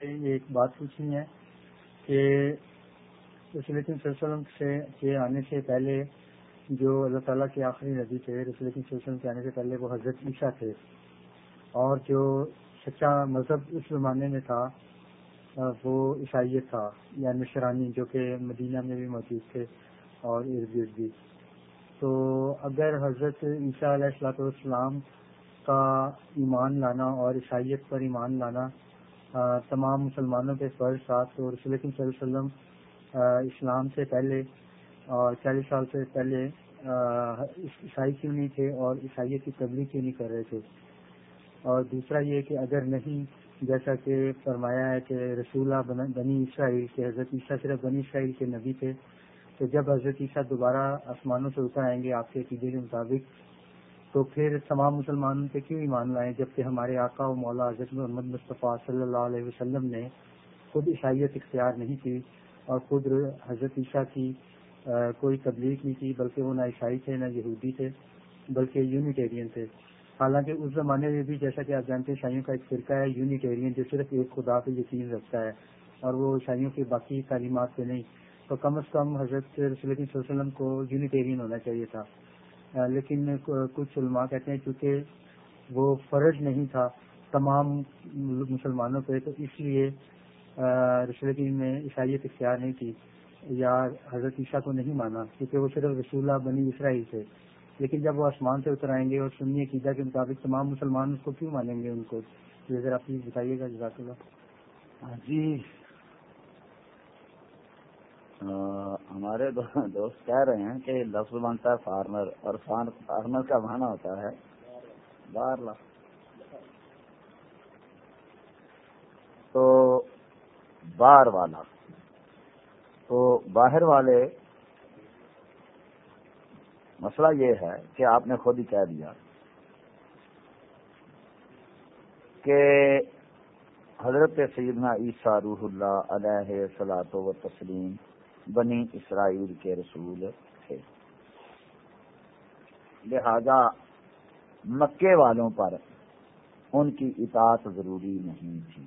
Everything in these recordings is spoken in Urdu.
ایک بات پوچھنی ہے کہ رسول وسلم سے کے آنے سے پہلے جو اللہ تعالیٰ کے آخری نبی تھے، رسول وسلم کے آنے سے پہلے وہ حضرت عیسیٰ تھے۔ اور جو سچا مذہب اس زمانے میں تھا، وہ عیسائیت تھا یعنی یا نشرانی جو کہ مدینہ میں بھی موجود تھے اور ارد گرد بھی۔ تو اگر حضرت عیسیٰ علیہ السلاۃ والسلام کا ایمان لانا اور عیسائیت پر ایمان لانا تمام مسلمانوں کے فرض تھا تو رسول صلی اللہ علیہ وسلم اسلام سے پہلے اور چالیس سال سے پہلے عیسائی کیوں نہیں تھے اور عیسائیت کی تبلیغ کیوں نہیں کر رہے تھے؟ اور دوسرا یہ کہ اگر نہیں، جیسا کہ فرمایا ہے کہ رسولہ بنی اسرائیل کے، حضرت عیسیٰ صرف بنی اسرائیل کے نبی تھے، تو جب حضرت عیسیٰ دوبارہ آسمانوں سے اتر آئیں گے، آپ کے عقیدے کے مطابق تو پھر تمام مسلمانوں پہ کیوں ایمان لائیں جبکہ ہمارے آقا و مولا حضرت محمد مصطفیٰ صلی اللہ علیہ وسلم نے خود عیسائیت اختیار نہیں کی اور خود حضرت عیسیٰ کی کوئی تبلیغ نہیں کی، بلکہ وہ نہ عیسائی تھے، نہ یہودی تھے، بلکہ یونیٹیرین تھے۔ حالانکہ اس زمانے میں بھی جیسا کہ آپ جانتے ہیں، عیسائیوں کا ایک فرقہ ہے، یونیٹیرین، جو صرف ایک خدا پہ یقین رکھتا ہے اور وہ عیسائیوں کی باقی تعلیمات پہ نہیں۔ تو کم از کم حضرت رسول اللہ علیہ وسلم کو یونیٹیرین ہونا چاہیے تھا۔ لیکن کچھ علماء کہتے ہیں چونکہ وہ فرض نہیں تھا تمام مسلمانوں پہ، تو اس لیے رسول نے عیسائیت اختیار نہیں کی یا حضرت عیسیٰ کو نہیں مانا، کیونکہ وہ صرف رسولہ بنی اسرائیل تھے۔ لیکن جب وہ آسمان سے اتر آئیں گے اور سنی عقیدہ کے مطابق تمام مسلمان اس کو کیوں مانیں گے ان کو؟ یہ ذرا پلیز بتائیے گا، جزاک اللہ۔ جی ہمارے دوست کہہ رہے ہیں کہ لفظ بنتا ہے فارمر، اور فارمر کا معنی ہوتا ہے باہر تو باہر والا تو باہر والے مسئلہ یہ ہے کہ آپ نے خود ہی کہہ دیا کہ حضرت سیدنا عیسیٰ روح اللہ علیہ سلاط و تسلیم بنی اسرائیل کے رسول تھے۔ لہذا مکے والوں پر ان کی اطاعت ضروری نہیں تھی۔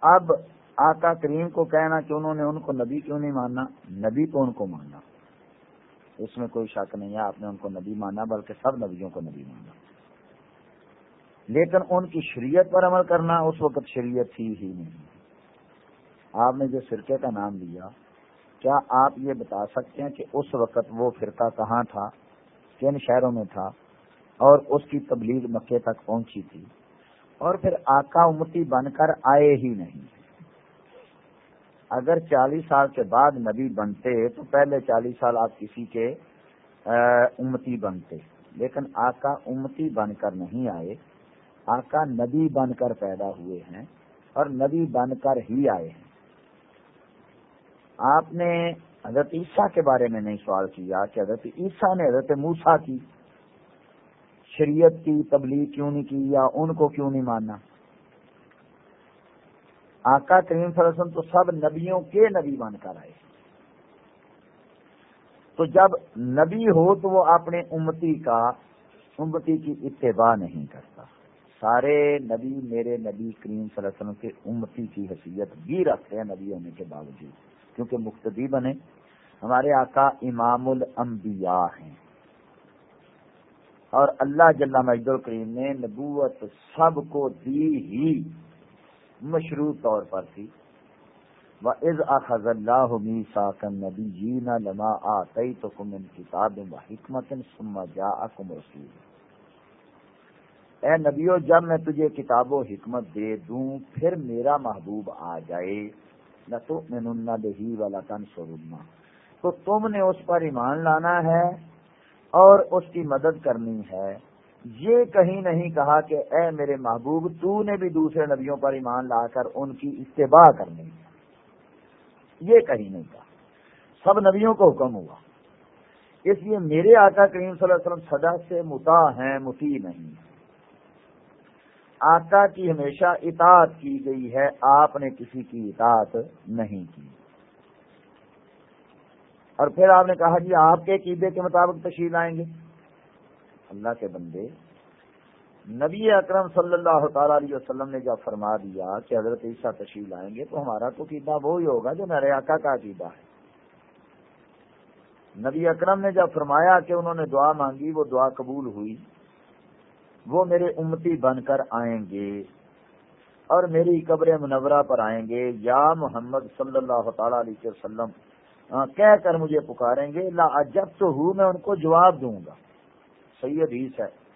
اب آقا کریم کو کہنا کہ انہوں نے ان کو نبی کیوں نہیں ماننا؟ نبی تو ان کو ماننا۔ اس میں کوئی شک نہیں ہے، آپ نے ان کو نبی مانا بلکہ سب نبیوں کو نبی مانا لیکن ان کی شریعت پر عمل کرنا اس وقت شریعت تھی ہی نہیں۔ آپ نے جو فرقے کا نام لیا، کیا آپ یہ بتا سکتے ہیں کہ اس وقت وہ فرقہ کہاں تھا، کن شہروں میں تھا اور اس کی تبلیغ مکے تک پہنچی تھی؟ اور پھر آقا امتی بن کر آئے ہی نہیں۔ اگر چالیس سال کے بعد نبی بنتے تو پہلے چالیس سال آپ کسی کے امتی بنتے۔ لیکن آقا امتی بن کر نہیں آئے۔ آقا نبی بن کر پیدا ہوئے ہیں اور نبی بن کر ہی آئے ہیں۔ آپ نے حضرت عیسیٰ کے بارے میں نہیں سوال کیا کہ حضرت عیسیٰ نے حضرت موسا کی شریعت کی، تبلیغ کیوں نہیں کی یا ان کو کیوں نہیں ماننا؟ آقا کریم صلی اللہ علیہ وسلم تو سب نبیوں کے نبی بن کر آئے۔ تو جب نبی ہو تو وہ اپنے امتی کا، امتی کی اتباع نہیں کرتا۔ سارے نبی میرے نبی کریم صلی اللہ علیہ وسلم کے امتی کی حیثیت بھی رکھتے ہیں نبی ہونے کے باوجود۔ کیونکہ مقتدی بنے، ہمارے آقا امام الانبیاء ہیں۔ اور اللہ جل مجد الکریم نے نبوت سب کو دی ہی مشروط طور پر تھی۔ وہ از اخذ اللہ ساکن نبی جی نہ لما آئی تو کم ان کتاب و حکمت اے نبیو، جب میں تجھے کتاب و حکمت دے دوں، پھر میرا محبوب آ جائے۔ نہ تو دہی والا تن تو تم نے اس پر ایمان لانا ہے اور اس کی مدد کرنی ہے. یہ کہیں نہیں کہا کہ اے میرے محبوب، تو نے بھی دوسرے نبیوں پر ایمان لا کر ان کی اتباع کرنی ہے. یہ کہیں نہیں کہا. سب نبیوں کو حکم ہوا. اس لیے میرے آقا کریم صلی اللہ علیہ وسلم سدا سے متا ہیں متی نہیں آقا کی ہمیشہ اطاعت کی گئی ہے، آپ نے کسی کی اطاعت نہیں کی۔ اور پھر آپ نے کہا جی آپ کے عقیدے کے مطابق تشریح لائیں گے۔ اللہ کے بندے، نبی اکرم صلی اللہ تعالی علیہ وسلم نے جب فرما دیا کہ حضرت عیسیٰ تشریف لائیں گے، تو ہمارا تو عقیدہ وہی ہوگا جو میرے آقا کا عقیدہ ہے۔ نبی اکرم نے جب فرمایا کہ انہوں نے دعا مانگی، وہ دعا قبول ہوئی۔ وہ میرے امتی بن کر آئیں گے اور میری قبر منورہ پر آئیں گے۔ یا محمد صلی اللہ تعالی علیہ وسلم کہہ کر مجھے پکاریں گے، لا جب تو ہوں، میں ان کو جواب دوں گا۔ صحیح حدیث ہے۔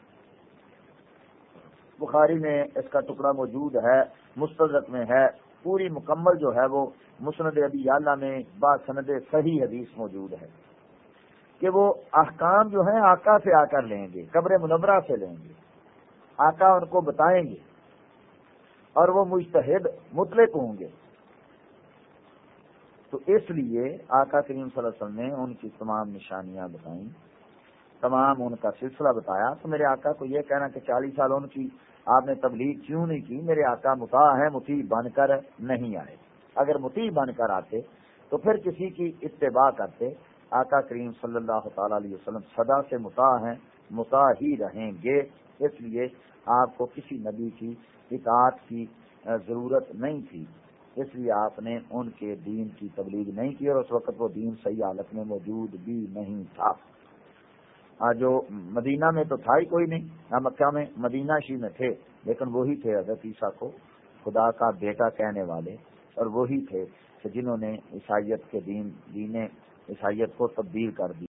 بخاری میں اس کا ٹکڑا موجود ہے، مستدرک میں ہے، پوری مکمل جو ہے وہ مسند ابی اللہ میں با سند صحیح حدیث موجود ہے کہ وہ احکام جو ہیں آقا سے آ کر لیں گے، قبر منورہ سے لیں گے۔ آقا ان کو بتائیں گے اور وہ مشتحد مطلق ہوں گے۔ تو اس لیے آقا کریم صلی اللہ علیہ وسلم نے ان کی تمام نشانیاں بتائیں۔ تمام ان کا سلسلہ بتایا۔ تو میرے آقا کو یہ کہنا کہ چالیس سال ان کی آپ نے تبلیغ کیوں نہیں کی؟ میرے آقا متا ہے متی بن کر نہیں آئے۔ اگر متی بن کر آتے تو پھر کسی کی اتباع کرتے۔ آقا کریم صلی اللہ تعالی علیہ وسلم سدا سے متا ہیں متا ہی رہیں گے۔ اس لیے آپ کو کسی نبی کی اطاعت کی ضرورت نہیں تھی۔ اس لیے آپ نے ان کے دین کی تبلیغ نہیں کی اور اس وقت وہ دین صحیح حالت میں موجود بھی نہیں تھا۔ جو مدینہ میں تو تھا ہی کوئی نہیں۔ مکہ میں مدینہ شی میں تھے، لیکن وہی تھے حضرت عیسیٰ کو خدا کا بیٹا کہنے والے، اور وہی تھے کہ جنہوں نے عیسائیت کے دین دین عیسائیت کو تبدیل کر دی